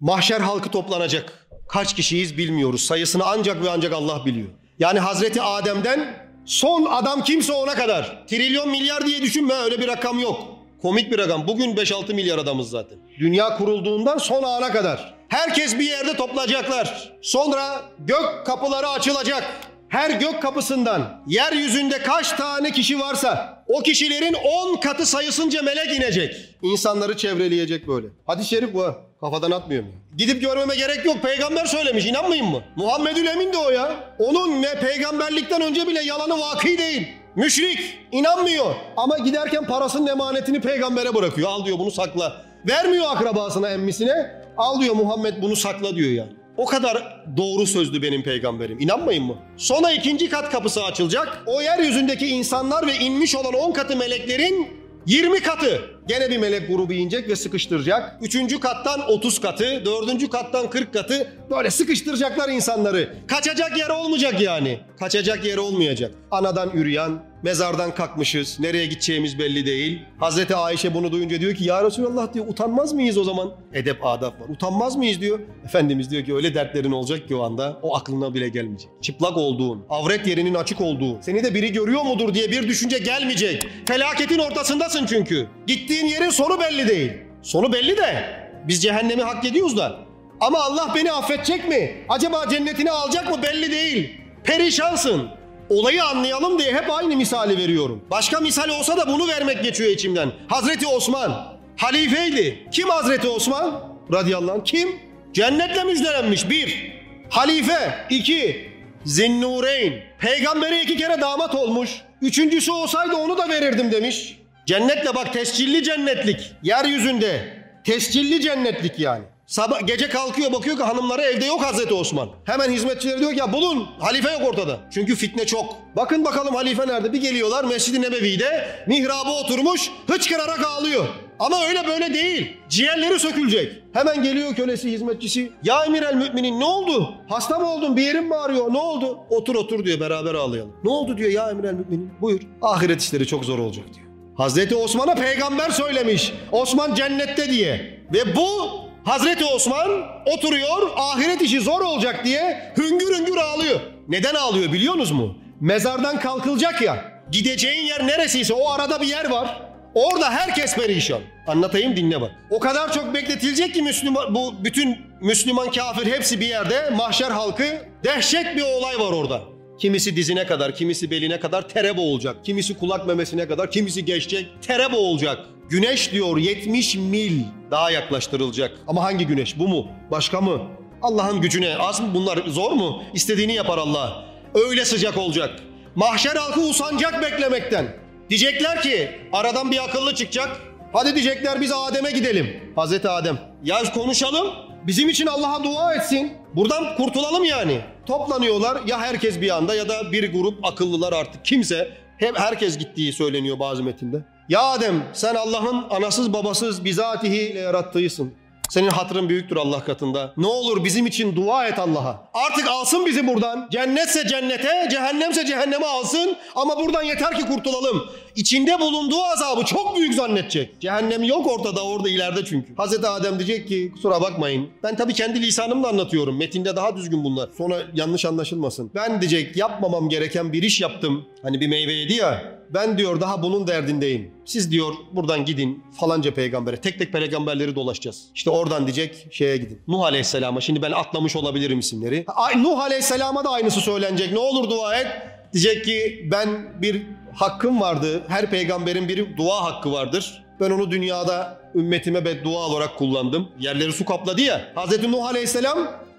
Mahşer halkı toplanacak. Kaç kişiyiz bilmiyoruz. Sayısını ancak ve ancak Allah biliyor. Yani Hazreti Adem'den son adam kimse ona kadar. Trilyon milyar diye düşünme öyle bir rakam yok. Komik bir rakam. Bugün 5-6 milyar adamız zaten. Dünya kurulduğundan son ana kadar. Herkes bir yerde toplayacaklar. Sonra gök kapıları açılacak. Her gök kapısından yeryüzünde kaç tane kişi varsa o kişilerin 10 katı sayısınca melek inecek. İnsanları çevreleyecek böyle. Hadis-i şerif bu. Kafadan atmıyorum. Gidip görmeme gerek yok. Peygamber söylemiş. İnanmayın mı? Muhammedül Emin de o ya. Onun ve peygamberlikten önce bile yalanı vaki değil. Müşrik. inanmıyor. Ama giderken parasının emanetini peygambere bırakıyor. Al diyor bunu sakla. Vermiyor akrabasına emmisine. Al diyor Muhammed bunu sakla diyor yani. O kadar doğru sözlü benim peygamberim. İnanmayın mı? Sonra ikinci kat kapısı açılacak. O yeryüzündeki insanlar ve inmiş olan 10 katı meleklerin 20 katı. Gene bir melek grubu inecek ve sıkıştıracak. Üçüncü kattan 30 katı, dördüncü kattan 40 katı böyle sıkıştıracaklar insanları. Kaçacak yer olmayacak yani. Kaçacak yer olmayacak. Anadan üreyen, mezardan kalkmışız, nereye gideceğimiz belli değil. Hazreti Ayşe bunu duyunca diyor ki ya Resulallah diyor utanmaz mıyız o zaman? Edep adap var. Utanmaz mıyız diyor. Efendimiz diyor ki öyle dertlerin olacak ki o anda o aklına bile gelmeyecek. Çıplak olduğun, avret yerinin açık olduğu, seni de biri görüyor mudur diye bir düşünce gelmeyecek. Felaketin ortasındasın çünkü. Gittiğin yerin sonu belli değil. Sonu belli de biz cehennemi hak ediyoruz da. Ama Allah beni affedecek mi? Acaba cennetini alacak mı belli değil. Perişansın. Olayı anlayalım diye hep aynı misali veriyorum. Başka misal olsa da bunu vermek geçiyor içimden. Hazreti Osman halifeydi. Kim Hazreti Osman? Radıyallahu anh. Kim? Cennetle müjdelenmiş bir. Halife iki. Zinnureyn. Peygambere iki kere damat olmuş. Üçüncüsü olsaydı onu da verirdim demiş. Cennetle bak tescilli cennetlik. Yeryüzünde tescilli cennetlik yani. Sabah gece kalkıyor bakıyor ki hanımları evde yok Hazreti Osman. Hemen hizmetçileri diyor ki ya bulun halife yok ortada. Çünkü fitne çok. Bakın bakalım halife nerede? Bir geliyorlar Mescid-i Nebevi'de mihraba oturmuş hıçkırarak ağlıyor. Ama öyle böyle değil. Ciğerleri sökülecek. Hemen geliyor kölesi hizmetçisi. Ya emir el müminin ne oldu? Hasta mı oldun? Bir yerin mi ağrıyor? Ne oldu? Otur otur diyor beraber ağlayalım. Ne oldu diyor ya emir el müminin. Buyur. Ahiret işleri çok zor olacak diyor. Hazreti Osman'a peygamber söylemiş. Osman cennette diye. Ve bu Hazreti Osman oturuyor ahiret işi zor olacak diye hüngür hüngür ağlıyor. Neden ağlıyor biliyorsunuz mu? Mezardan kalkılacak ya. Gideceğin yer neresiyse o arada bir yer var. Orada herkes perişan. Anlatayım dinle bak. O kadar çok bekletilecek ki Müslüman, bu bütün Müslüman kafir hepsi bir yerde. Mahşer halkı dehşet bir olay var orada. Kimisi dizine kadar, kimisi beline kadar tere boğulacak. Kimisi kulak memesine kadar, kimisi geçecek. Tere boğulacak. Güneş diyor 70 mil daha yaklaştırılacak. Ama hangi güneş? Bu mu? Başka mı? Allah'ın gücüne az mı bunlar? Zor mu? İstediğini yapar Allah. Öyle sıcak olacak. Mahşer halkı usanacak beklemekten. Diyecekler ki aradan bir akıllı çıkacak. Hadi diyecekler biz Adem'e gidelim. Hazreti Adem. Ya konuşalım. Bizim için Allah'a dua etsin. Buradan kurtulalım yani. Toplanıyorlar ya herkes bir anda ya da bir grup akıllılar artık kimse. Hep herkes gittiği söyleniyor bazı metinde. Ya Adem sen Allah'ın anasız babasız bizatihi yarattığısın. Senin hatırın büyüktür Allah katında. Ne olur bizim için dua et Allah'a. Artık alsın bizi buradan. Cennetse cennete, cehennemse cehenneme alsın. Ama buradan yeter ki kurtulalım. İçinde bulunduğu azabı çok büyük zannedecek. Cehennem yok ortada orada ileride çünkü. Hazreti Adem diyecek ki kusura bakmayın. Ben tabii kendi lisanımla anlatıyorum. Metinde daha düzgün bunlar. Sonra yanlış anlaşılmasın. Ben diyecek yapmamam gereken bir iş yaptım. Hani bir meyve yedi ya. Ben diyor daha bunun derdindeyim. Siz diyor buradan gidin falanca peygambere. Tek tek peygamberleri dolaşacağız. İşte oradan diyecek şeye gidin. Nuh Aleyhisselam'a. Şimdi ben atlamış olabilirim isimleri. Ay, Nuh Aleyhisselam'a da aynısı söylenecek. Ne olur dua et. Diyecek ki ben bir hakkım vardı. Her peygamberin bir dua hakkı vardır. Ben onu dünyada ümmetime beddua olarak kullandım. Yerleri su kapladı ya. Hazreti Nuh Aleyhisselam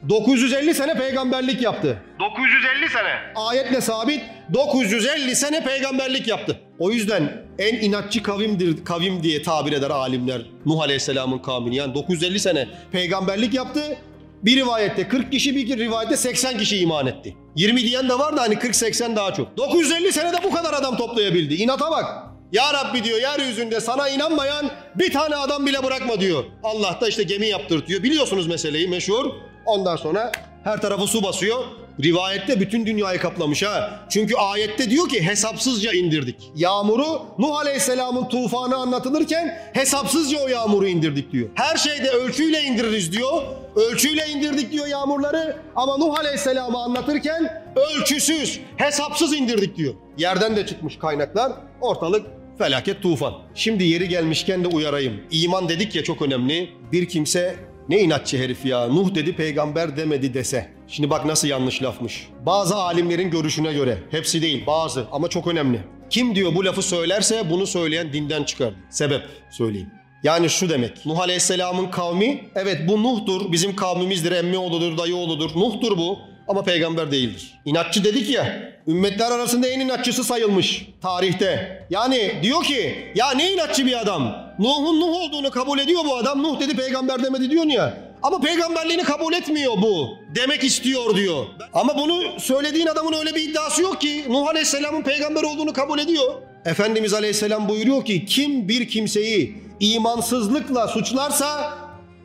950 sene peygamberlik yaptı. 950 sene. Ayetle sabit 950 sene peygamberlik yaptı. O yüzden en inatçı kavimdir kavim diye tabir eder alimler Nuh Aleyhisselam'ın kavmini. Yani 950 sene peygamberlik yaptı. Bir rivayette 40 kişi bir rivayette 80 kişi iman etti. 20 diyen de var da hani 40-80 daha çok. 950 senede bu kadar adam toplayabildi. İnata bak. Ya Rabbi diyor yeryüzünde sana inanmayan bir tane adam bile bırakma diyor. Allah da işte gemi yaptırtıyor. Biliyorsunuz meseleyi meşhur. Ondan sonra her tarafı su basıyor. Rivayette bütün dünyayı kaplamış ha. Çünkü ayette diyor ki hesapsızca indirdik. Yağmuru Nuh Aleyhisselam'ın tufanı anlatılırken hesapsızca o yağmuru indirdik diyor. Her şeyde ölçüyle indiririz diyor. Ölçüyle indirdik diyor yağmurları ama Nuh Aleyhisselam'ı anlatırken ölçüsüz, hesapsız indirdik diyor. Yerden de çıkmış kaynaklar. Ortalık felaket tufan. Şimdi yeri gelmişken de uyarayım. İman dedik ya çok önemli. Bir kimse ne inatçı herif ya Nuh dedi peygamber demedi dese. Şimdi bak nasıl yanlış lafmış. Bazı alimlerin görüşüne göre hepsi değil bazı ama çok önemli. Kim diyor bu lafı söylerse bunu söyleyen dinden çıkar. Sebep söyleyeyim. Yani şu demek. Nuh Aleyhisselam'ın kavmi evet bu Nuh'tur. Bizim kavmimizdir. Emmi oğludur, dayı oğludur. Nuh'tur bu. Ama peygamber değildir. İnatçı dedik ya. Ümmetler arasında en inatçısı sayılmış tarihte. Yani diyor ki ya ne inatçı bir adam. Nuh'un Nuh olduğunu kabul ediyor bu adam. Nuh dedi peygamber demedi diyorsun ya. Ama peygamberliğini kabul etmiyor bu. Demek istiyor diyor. Ama bunu söylediğin adamın öyle bir iddiası yok ki. Nuh Aleyhisselam'ın peygamber olduğunu kabul ediyor. Efendimiz Aleyhisselam buyuruyor ki kim bir kimseyi imansızlıkla suçlarsa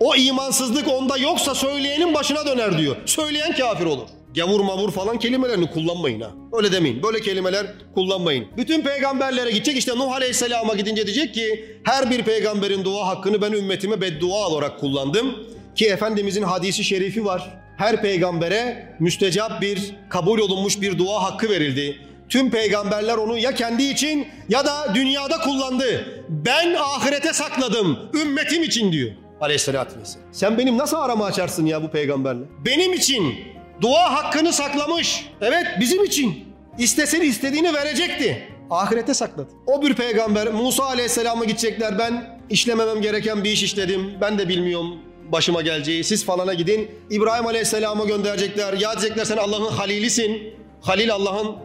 o imansızlık onda yoksa söyleyenin başına döner diyor. Söyleyen kafir olur. Gavur mavur falan kelimelerini kullanmayın ha. Öyle demeyin. Böyle kelimeler kullanmayın. Bütün peygamberlere gidecek işte Nuh Aleyhisselam'a gidince diyecek ki her bir peygamberin dua hakkını ben ümmetime beddua olarak kullandım. Ki Efendimizin hadisi şerifi var. Her peygambere müstecap bir, kabul olunmuş bir dua hakkı verildi. Tüm peygamberler onu ya kendi için ya da dünyada kullandı. Ben ahirete sakladım ümmetim için diyor. Aleyhissalatü vesselam. Sen benim nasıl arama açarsın ya bu peygamberle? Benim için dua hakkını saklamış. Evet bizim için. İstesen istediğini verecekti. Ahirete sakladı. O bir peygamber Musa Aleyhisselam'a gidecekler. Ben işlememem gereken bir iş işledim. Ben de bilmiyorum başıma geleceği. Siz falana gidin. İbrahim Aleyhisselam'a gönderecekler. Ya diyecekler sen Allah'ın halilisin. Halil Allah'ın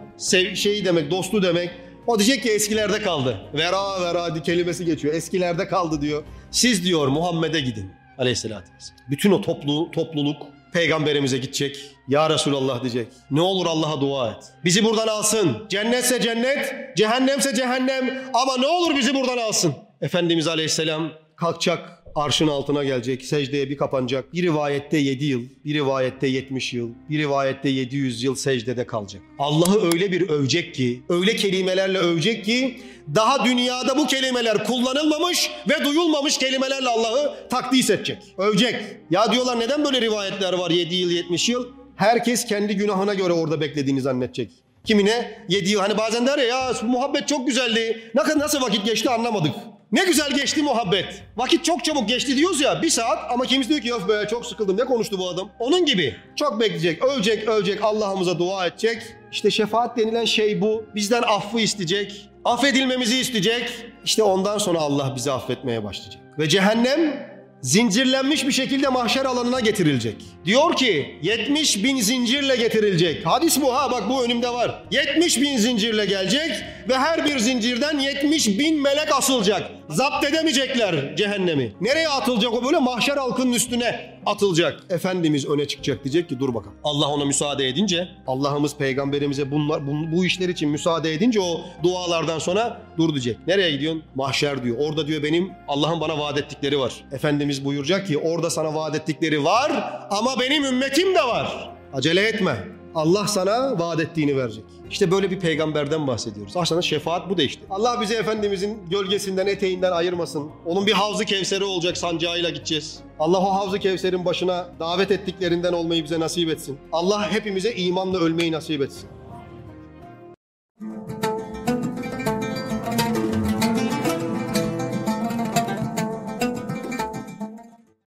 şeyi demek, dostu demek. O diyecek ki eskilerde kaldı. Vera vera kelimesi geçiyor. Eskilerde kaldı diyor. Siz diyor Muhammed'e gidin. Aleyhisselatü vesselam. Bütün o toplu, topluluk peygamberimize gidecek. Ya Resulallah diyecek. Ne olur Allah'a dua et. Bizi buradan alsın. Cennetse cennet, cehennemse cehennem. Ama ne olur bizi buradan alsın. Efendimiz Aleyhisselam kalkacak arşın altına gelecek, secdeye bir kapanacak. Bir rivayette 7 yıl, bir rivayette 70 yıl, bir rivayette 700 yıl secdede kalacak. Allah'ı öyle bir övecek ki, öyle kelimelerle övecek ki daha dünyada bu kelimeler kullanılmamış ve duyulmamış kelimelerle Allah'ı takdis edecek. Övecek. Ya diyorlar neden böyle rivayetler var 7 yıl 70 yıl? Herkes kendi günahına göre orada beklediğini zannedecek. Kimine 7 yıl hani bazen der ya, ya muhabbet çok güzeldi. Kadar nasıl vakit geçti anlamadık. Ne güzel geçti muhabbet. Vakit çok çabuk geçti diyoruz ya bir saat ama kimisi diyor ki yok be çok sıkıldım ne konuştu bu adam. Onun gibi çok bekleyecek, ölecek, ölecek Allah'ımıza dua edecek. İşte şefaat denilen şey bu. Bizden affı isteyecek, affedilmemizi isteyecek. İşte ondan sonra Allah bizi affetmeye başlayacak. Ve cehennem zincirlenmiş bir şekilde mahşer alanına getirilecek. Diyor ki 70 bin zincirle getirilecek. Hadis bu ha bak bu önümde var. 70 bin zincirle gelecek ve her bir zincirden 70 bin melek asılacak. Zapt edemeyecekler cehennemi. Nereye atılacak o böyle mahşer halkının üstüne atılacak. Efendimiz öne çıkacak diyecek ki dur bakalım. Allah ona müsaade edince Allah'ımız peygamberimize bunlar bu, bu işler için müsaade edince o dualardan sonra dur diyecek. Nereye gidiyorsun? Mahşer diyor. Orada diyor benim Allah'ın bana vaat ettikleri var. Efendimiz buyuracak ki orada sana vaat ettikleri var ama benim ümmetim de var. Acele etme. Allah sana vaat ettiğini verecek. İşte böyle bir peygamberden bahsediyoruz. Aslında şefaat bu da işte. Allah bizi Efendimizin gölgesinden, eteğinden ayırmasın. Onun bir havzı kevseri olacak sancağıyla gideceğiz. Allah o havzı kevserin başına davet ettiklerinden olmayı bize nasip etsin. Allah hepimize imanla ölmeyi nasip etsin.